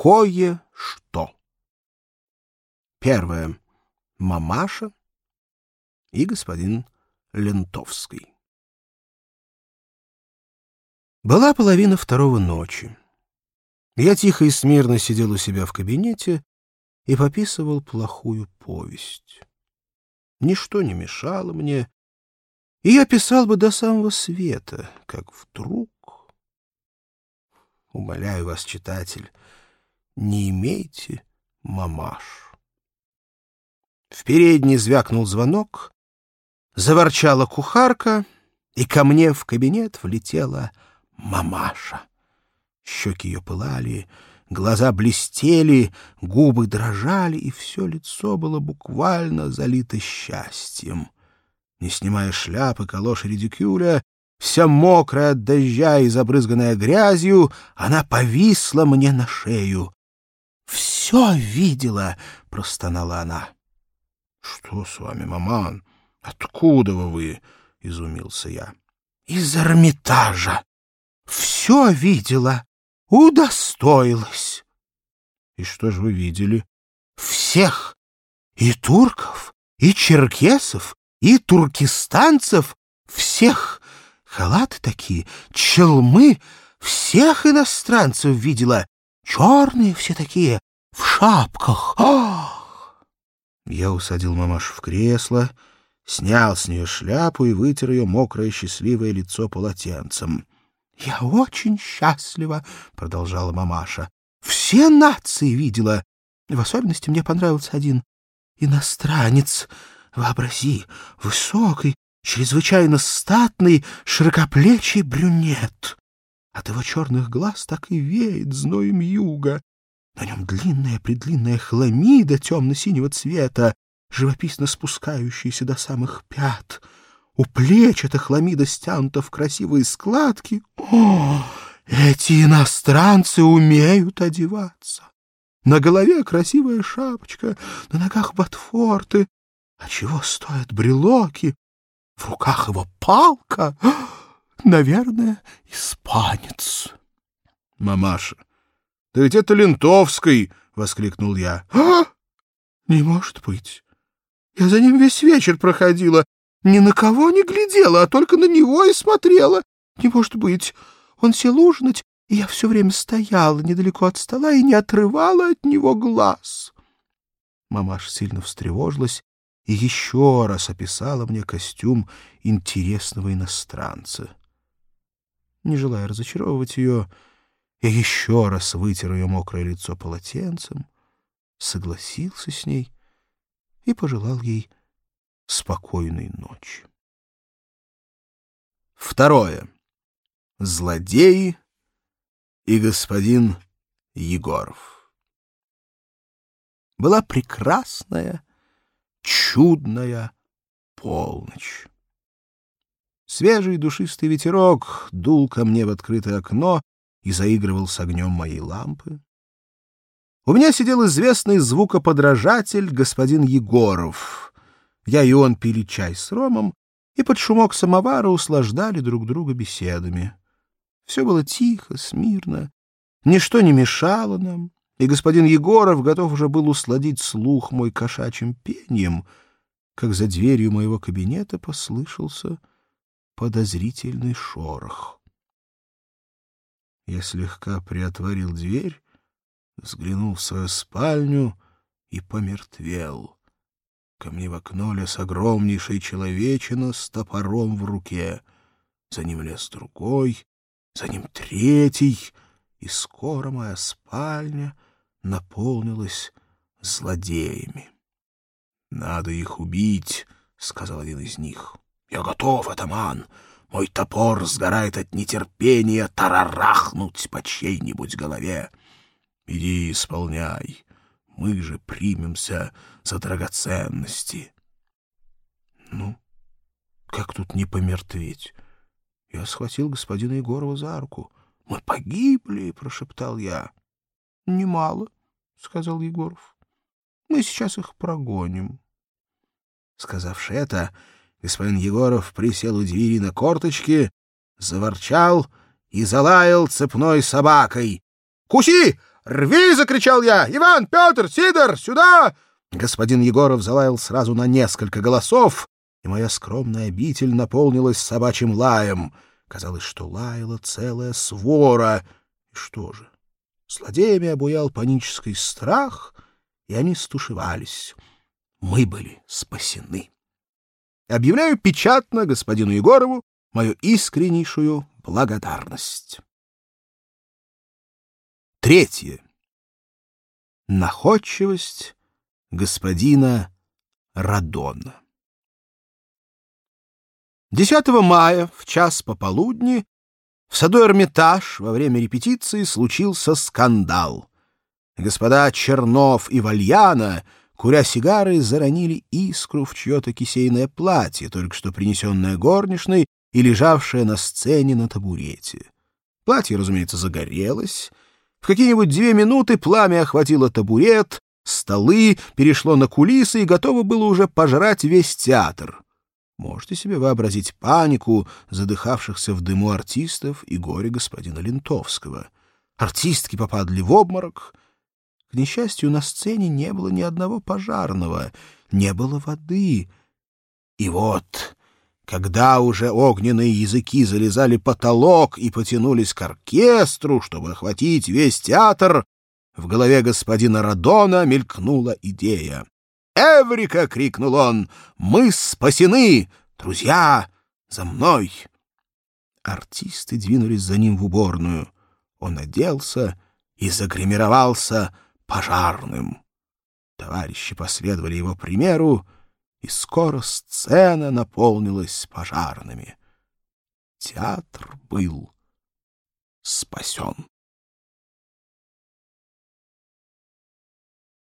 Кое-что. Первое. Мамаша и господин Лентовский. Была половина второго ночи. Я тихо и смирно сидел у себя в кабинете и пописывал плохую повесть. Ничто не мешало мне, и я писал бы до самого света, как вдруг... Умоляю вас, читатель, не имейте мамаш. В передней звякнул звонок, заворчала кухарка, и ко мне в кабинет влетела мамаша. Щеки ее пылали, глаза блестели, губы дрожали, и все лицо было буквально залито счастьем. Не снимая шляпы, калош и редикюля, вся мокрая от дождя и забрызганная грязью, она повисла мне на шею. «Все видела!» — простонала она. «Что с вами, маман? Откуда вы?» — изумился я. «Из Эрмитажа. Все видела. Удостоилась». «И что же вы видели?» «Всех. И турков, и черкесов, и туркестанцев. Всех. Халаты такие, челмы. Всех иностранцев видела. Черные все такие, в шапках. Ах! Я усадил мамашу в кресло, снял с нее шляпу и вытер ее мокрое счастливое лицо полотенцем. — Я очень счастлива, — продолжала мамаша. — Все нации видела. В особенности мне понравился один иностранец. Вообрази, высокий, чрезвычайно статный, широкоплечий брюнет. От его черных глаз так и веет зноем юга. На нем длинная-предлинная хламида темно-синего цвета, живописно спускающаяся до самых пят. У плеч эта хламида стянута в красивые складки. О, эти иностранцы умеют одеваться. На голове красивая шапочка, на ногах ботфорты. А чего стоят брелоки? В руках его палка. Наверное, испанец. — Мамаша, да ведь это Лентовский! — воскликнул я. — А? Не может быть. Я за ним весь вечер проходила. Ни на кого не глядела, а только на него и смотрела. Не может быть. Он сел ужинать, и я все время стояла недалеко от стола и не отрывала от него глаз. Мамаша сильно встревожилась и еще раз описала мне костюм интересного иностранца. Не желая разочаровывать ее, я еще раз вытер ее мокрое лицо полотенцем, согласился с ней и пожелал ей спокойной ночи. Второе. Злодеи и господин Егоров. Была прекрасная, чудная полночь. Свежий душистый ветерок дул ко мне в открытое окно и заигрывал с огнем моей лампы. У меня сидел известный звукоподражатель господин Егоров. Я и он пили чай с ромом и под шумок самовара услаждали друг друга беседами. Все было тихо, смирно, ничто не мешало нам, и господин Егоров готов уже был усладить слух мой кошачьим пением, как за дверью моего кабинета послышался подозрительный шорох. Я слегка приотворил дверь, взглянул в свою спальню и помертвел. Ко мне в окно лез огромнейший человечина с топором в руке. За ним лез другой, за ним третий, и скоро моя спальня наполнилась злодеями. — Надо их убить, — сказал один из них. Я готов, атаман. Мой топор сгорает от нетерпения тарарахнуть по чьей-нибудь голове. Иди исполняй. Мы же примемся за драгоценности. Ну, как тут не помертветь? Я схватил господина Егорова за руку. Мы погибли, прошептал я. Немало, сказал Егоров. Мы сейчас их прогоним. Сказавши это, господин Егоров присел у двери на корточки, заворчал и залаял цепной собакой. «Куси! Рви!» — закричал я. «Иван, Петр, Сидор, сюда!» Господин Егоров залаял сразу на несколько голосов, и моя скромная обитель наполнилась собачьим лаем. Казалось, что лаяла целая свора. И что же? Злодеями обуял панический страх, и они стушевались. Мы были спасены. Объявляю печатно господину Егорову мою искреннейшую благодарность. Третье. Находчивость господина Радона. 10 мая в час пополудни в саду Эрмитаж во время репетиции случился скандал. Господа Чернов и Вальяна, куря сигары, заронили искру в чье-то кисейное платье, только что принесенное горничной и лежавшее на сцене на табурете. Платье, разумеется, загорелось. В какие-нибудь две минуты пламя охватило табурет, столы, перешло на кулисы и готово было уже пожрать весь театр. Можете себе вообразить панику задыхавшихся в дыму артистов и горе господина Лентовского. Артистки попадли в обморок. К несчастью, на сцене не было ни одного пожарного, не было воды. И вот, когда уже огненные языки залезали потолок и потянулись к оркестру, чтобы охватить весь театр, в голове господина Радона мелькнула идея. «Эврика!» — крикнул он. «Мы спасены! Друзья, за мной!» Артисты двинулись за ним в уборную. Он оделся и загримировался пожарным. Товарищи последовали его примеру, и скоро сцена наполнилась пожарными. Театр был спасен.